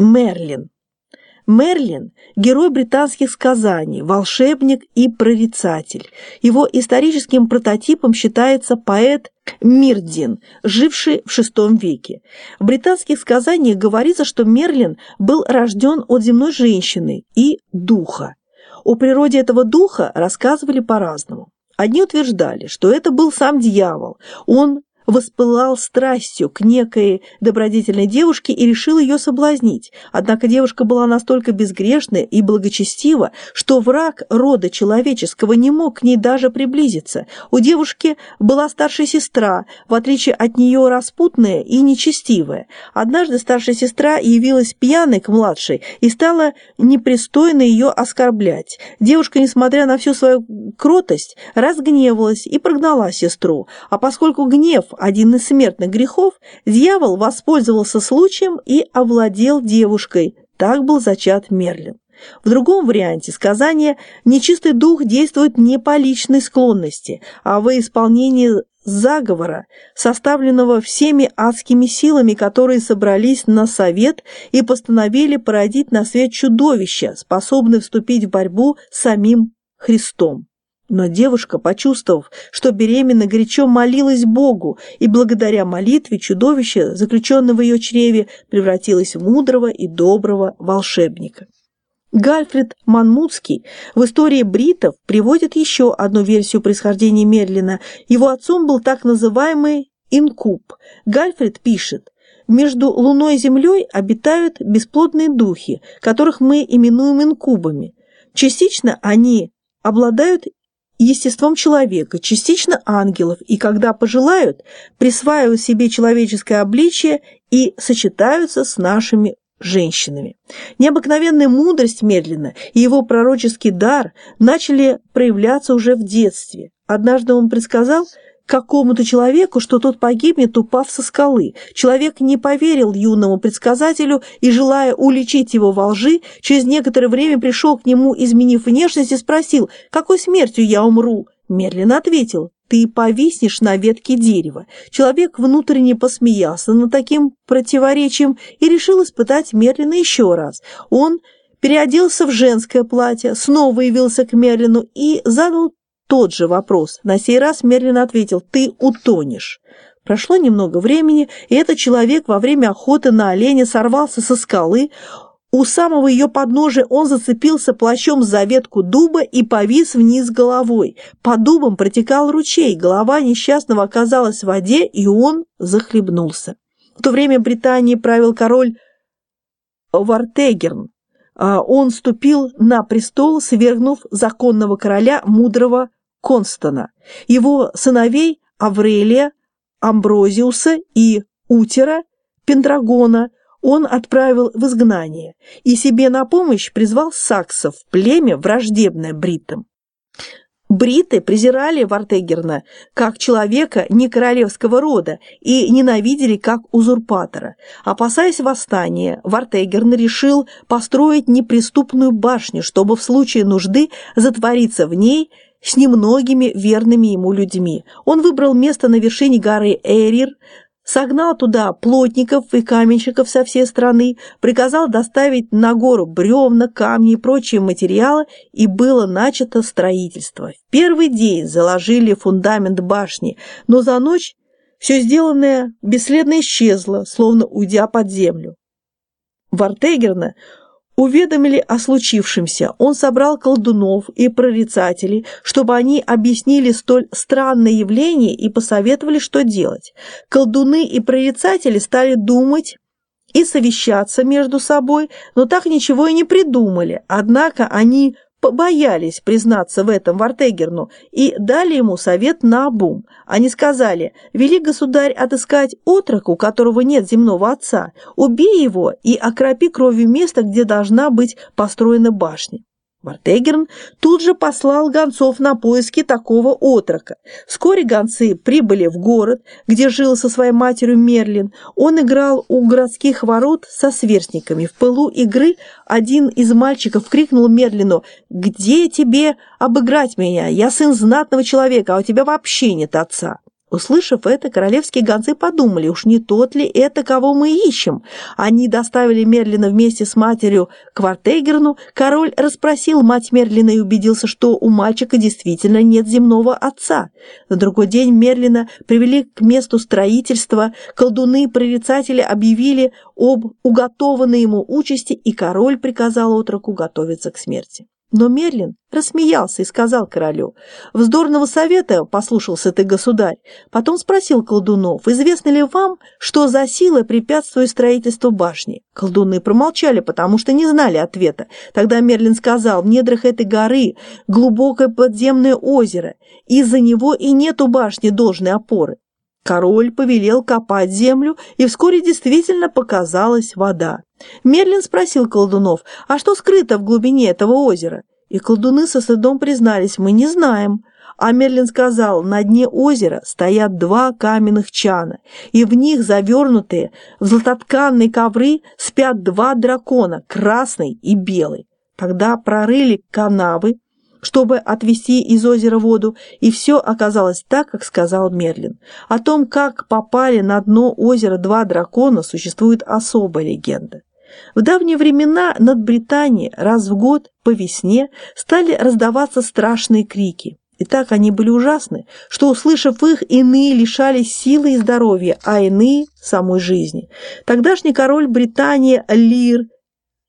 Мерлин. Мерлин – герой британских сказаний, волшебник и прорицатель. Его историческим прототипом считается поэт Мирдин, живший в VI веке. В британских сказаниях говорится, что Мерлин был рожден от земной женщины и духа. О природе этого духа рассказывали по-разному. Одни утверждали, что это был сам дьявол. Он воспылал страстью к некой добродетельной девушке и решил ее соблазнить. Однако девушка была настолько безгрешна и благочестива, что враг рода человеческого не мог к ней даже приблизиться. У девушки была старшая сестра, в отличие от нее распутная и нечестивая. Однажды старшая сестра явилась пьяной к младшей и стала непристойно ее оскорблять. Девушка, несмотря на всю свою кротость, разгневалась и прогнала сестру, а поскольку гнев один из смертных грехов, дьявол воспользовался случаем и овладел девушкой. Так был зачат Мерлин. В другом варианте сказания нечистый дух действует не по личной склонности, а во исполнении заговора, составленного всеми адскими силами, которые собрались на совет и постановили породить на свет чудовища, способное вступить в борьбу с самим Христом. Но девушка, почувствовав, что беременна, горячо молилась Богу, и благодаря молитве чудовище, заключенное в ее чреве, превратилось в мудрого и доброго волшебника. Гальфред Манмутский в истории бритов приводит еще одну версию происхождения Мерлина. Его отцом был так называемый инкуб. Гальфред пишет, между Луной и Землей обитают бесплодные духи, которых мы именуем инкубами. Частично они обладают естеством человека, частично ангелов, и когда пожелают, присваивают себе человеческое обличие и сочетаются с нашими женщинами. Необыкновенная мудрость медленно и его пророческий дар начали проявляться уже в детстве. Однажды он предсказал, какому-то человеку, что тот погибнет, упав со скалы. Человек не поверил юному предсказателю и, желая уличить его во лжи, через некоторое время пришел к нему, изменив внешность, и спросил, «Какой смертью я умру?» Мерлин ответил, «Ты повиснешь на ветке дерева». Человек внутренне посмеялся над таким противоречием и решил испытать Мерлина еще раз. Он переоделся в женское платье, снова явился к Мерлину и задал тот же вопрос. На сей раз Мерлин ответил «ты утонешь». Прошло немного времени, и этот человек во время охоты на оленя сорвался со скалы. У самого ее подножия он зацепился плащом за ветку дуба и повис вниз головой. По дубам протекал ручей, голова несчастного оказалась в воде, и он захлебнулся. В то время Британии правил король Вартегерн. А он ступил на престол, свергнув законного короля мудрого Констана, его сыновей Аврелия, Амброзиуса и Утера, Пендрагона, он отправил в изгнание и себе на помощь призвал саксов, племя, враждебное бритам. Бриты презирали Вартегерна как человека не королевского рода и ненавидели как узурпатора. Опасаясь восстания, Вартегерн решил построить неприступную башню, чтобы в случае нужды затвориться в ней – с немногими верными ему людьми. Он выбрал место на вершине горы Эрир, согнал туда плотников и каменщиков со всей страны, приказал доставить на гору бревна, камни и прочие материалы, и было начато строительство. В первый день заложили фундамент башни, но за ночь все сделанное бесследно исчезло, словно уйдя под землю. Вартегерна уведомили о случившемся. Он собрал колдунов и прорицателей, чтобы они объяснили столь странное явление и посоветовали, что делать. Колдуны и прорицатели стали думать и совещаться между собой, но так ничего и не придумали. Однако они побоялись признаться в этом Вартегерну и дали ему совет на обум. Они сказали, вели государь отыскать отрока, у которого нет земного отца, убей его и окропи кровью место, где должна быть построена башня. Вартегерн тут же послал гонцов на поиски такого отрока. Вскоре гонцы прибыли в город, где жил со своей матерью Мерлин. Он играл у городских ворот со сверстниками. В пылу игры один из мальчиков крикнул Мерлину «Где тебе обыграть меня? Я сын знатного человека, а у тебя вообще нет отца». Услышав это, королевские гонцы подумали, уж не тот ли это, кого мы ищем. Они доставили Мерлина вместе с матерью к Вартегерну. Король расспросил мать Мерлина и убедился, что у мальчика действительно нет земного отца. На другой день Мерлина привели к месту строительства, колдуны и прорицатели объявили об уготованной ему участи, и король приказал отроку готовиться к смерти. Но Мерлин рассмеялся и сказал королю, «Вздорного совета послушался ты, государь». Потом спросил колдунов, «Известно ли вам, что за сила препятствует строительству башни?» Колдуны промолчали, потому что не знали ответа. Тогда Мерлин сказал, «В недрах этой горы глубокое подземное озеро, из-за него и нету башни должной опоры». Король повелел копать землю, и вскоре действительно показалась вода. Мерлин спросил колдунов, а что скрыто в глубине этого озера? И колдуны со стыдом признались, мы не знаем. А Мерлин сказал, на дне озера стоят два каменных чана, и в них завернутые в златотканные ковры спят два дракона, красный и белый. Тогда прорыли канавы, чтобы отвести из озера воду, и все оказалось так, как сказал Мерлин. О том, как попали на дно озера два дракона, существует особая легенда. В давние времена над Британией раз в год по весне стали раздаваться страшные крики. И так они были ужасны, что, услышав их, иные лишались силы и здоровья, а иные – самой жизни. Тогдашний король Британии Лир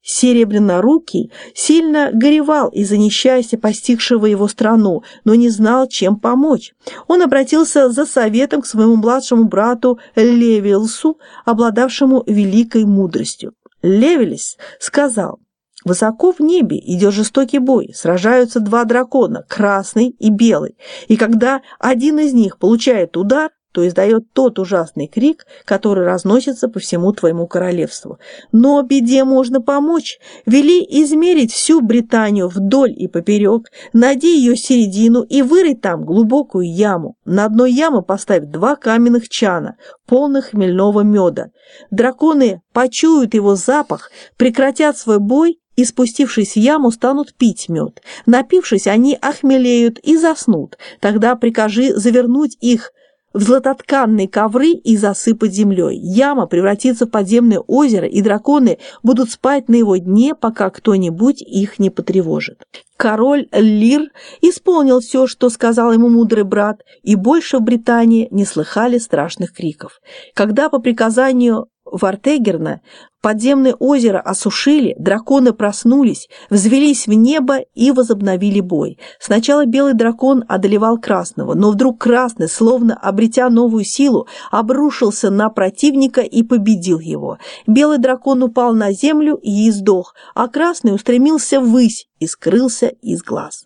Серебрянорукий сильно горевал из-за несчастья, постигшего его страну, но не знал, чем помочь. Он обратился за советом к своему младшему брату Левилсу, обладавшему великой мудростью. Левелис сказал, «Высоко в небе идет жестокий бой, сражаются два дракона, красный и белый, и когда один из них получает удар, то издает тот ужасный крик, который разносится по всему твоему королевству. Но беде можно помочь. Вели измерить всю Британию вдоль и поперек, найди ее середину и вырыть там глубокую яму. На одной яме поставь два каменных чана, полных хмельного меда. Драконы почуют его запах, прекратят свой бой и, спустившись в яму, станут пить мед. Напившись, они охмелеют и заснут. Тогда прикажи завернуть их в златотканные ковры и засыпать землей. Яма превратится в подземное озеро, и драконы будут спать на его дне, пока кто-нибудь их не потревожит. Король Лир исполнил все, что сказал ему мудрый брат, и больше в Британии не слыхали страшных криков. Когда по приказанию Вартегерна подземное озеро осушили, драконы проснулись, взвелись в небо и возобновили бой. Сначала белый дракон одолевал красного, но вдруг красный, словно обретя новую силу, обрушился на противника и победил его. Белый дракон упал на землю и издох, а красный устремился ввысь и скрылся из глаз.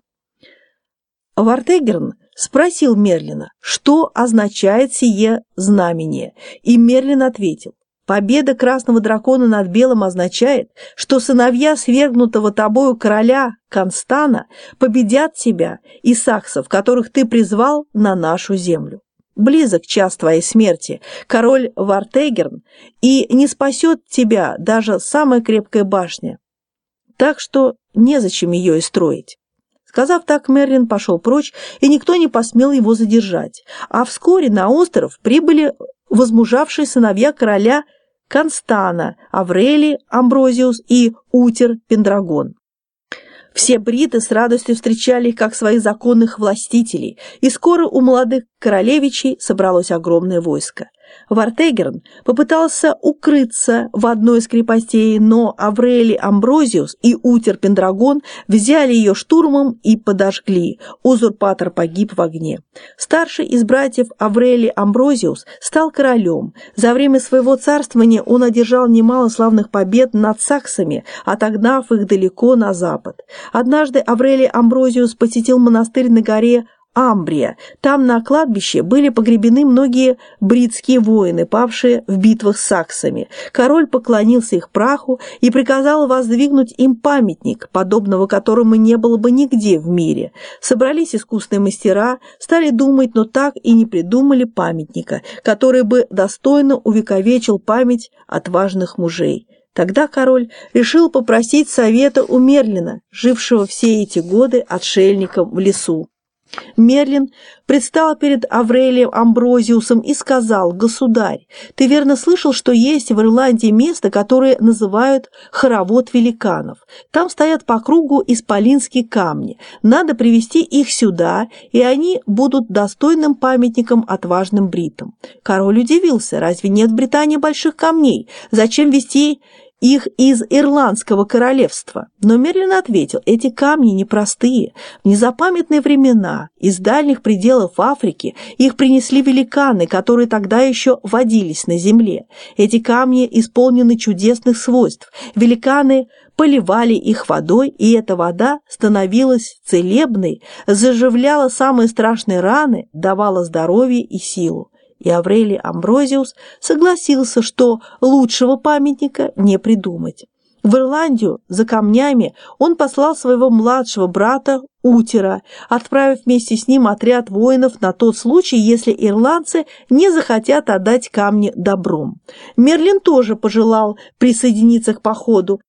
Вартегерн спросил Мерлина, что означает сие знамение, и Мерлин ответил, Победа красного дракона над белым означает, что сыновья свергнутого тобою короля Констана победят тебя и саксов, которых ты призвал на нашу землю. Близок час твоей смерти, король Вартегерн, и не спасет тебя даже самая крепкая башня. Так что незачем ее и строить. Сказав так, Мерлин пошел прочь, и никто не посмел его задержать. А вскоре на остров прибыли возмужавшие сыновья короля Констана, Аврелий, Амброзиус и Утер Пендрагон. Все бриты с радостью встречали их как своих законных властителей, и скоро у молодых королевичей собралось огромное войско. Вартегерн попытался укрыться в одной из крепостей, но Аврели Амброзиус и Утер Пендрагон взяли ее штурмом и подожгли. Узурпатор погиб в огне. Старший из братьев Аврели Амброзиус стал королем. За время своего царствования он одержал немало славных побед над саксами, отогнав их далеко на запад. Однажды Аврели Амброзиус посетил монастырь на горе Амбрия. Там на кладбище были погребены многие бритские воины, павшие в битвах с саксами. Король поклонился их праху и приказал воздвигнуть им памятник, подобного которому не было бы нигде в мире. Собрались искусные мастера, стали думать, но так и не придумали памятника, который бы достойно увековечил память отважных мужей. Тогда король решил попросить совета у Мерлина, жившего все эти годы отшельником в лесу. Мерлин предстал перед Аврелием Амброзиусом и сказал, «Государь, ты верно слышал, что есть в Ирландии место, которое называют хоровод великанов. Там стоят по кругу исполинские камни. Надо привести их сюда, и они будут достойным памятником отважным бритам». Король удивился, разве нет в Британии больших камней? Зачем вести их из Ирландского королевства. Но Мерлин ответил, эти камни непростые. В незапамятные времена из дальних пределов Африки их принесли великаны, которые тогда еще водились на земле. Эти камни исполнены чудесных свойств. Великаны поливали их водой, и эта вода становилась целебной, заживляла самые страшные раны, давала здоровье и силу и Аврелий Амброзиус согласился, что лучшего памятника не придумать. В Ирландию за камнями он послал своего младшего брата Утера, отправив вместе с ним отряд воинов на тот случай, если ирландцы не захотят отдать камни добром. Мерлин тоже пожелал присоединиться к походу.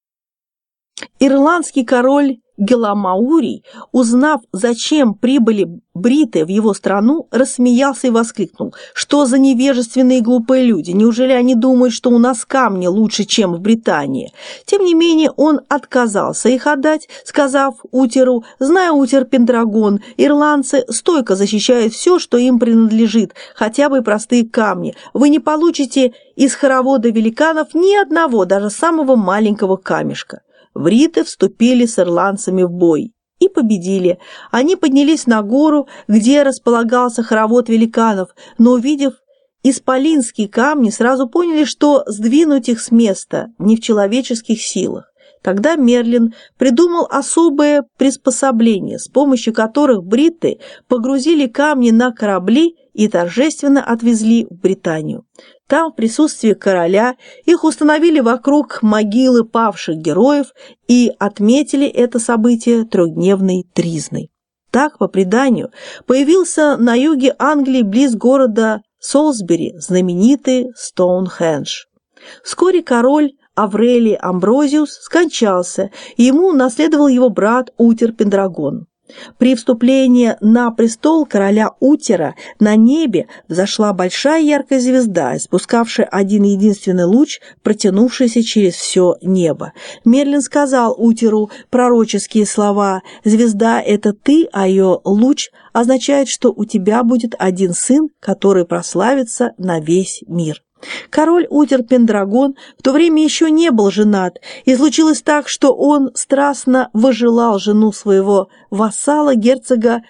Ирландский король Геламаурий, узнав, зачем прибыли бриты в его страну, рассмеялся и воскликнул, что за невежественные и глупые люди, неужели они думают, что у нас камни лучше, чем в Британии? Тем не менее, он отказался их отдать, сказав Утеру, зная Утер Пендрагон, ирландцы стойко защищают все, что им принадлежит, хотя бы простые камни. Вы не получите из хоровода великанов ни одного, даже самого маленького камешка вриты вступили с ирландцами в бой и победили. Они поднялись на гору, где располагался хоровод великанов, но, увидев исполинские камни, сразу поняли, что сдвинуть их с места не в человеческих силах. Тогда Мерлин придумал особое приспособление, с помощью которых бритты погрузили камни на корабли и торжественно отвезли в Британию. Там, в присутствии короля, их установили вокруг могилы павших героев и отметили это событие трехдневной тризной. Так, по преданию, появился на юге Англии близ города Солсбери знаменитый Стоунхендж. Вскоре король Аврелий Амброзиус скончался, ему наследовал его брат Утер Пендрагон. При вступлении на престол короля Утера на небе взошла большая яркая звезда, испускавшая один единственный луч, протянувшийся через все небо. Мерлин сказал Утеру пророческие слова «Звезда – это ты, а ее луч означает, что у тебя будет один сын, который прославится на весь мир». Король Утер Пендрагон в то время еще не был женат, и случилось так, что он страстно выжелал жену своего вассала, герцога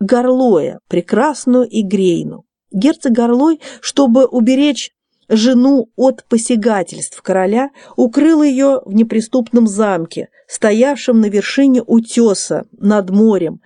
Горлоя, прекрасную Игрейну. Герцог Горлой, чтобы уберечь жену от посягательств короля, укрыл ее в неприступном замке, стоявшем на вершине утеса над морем,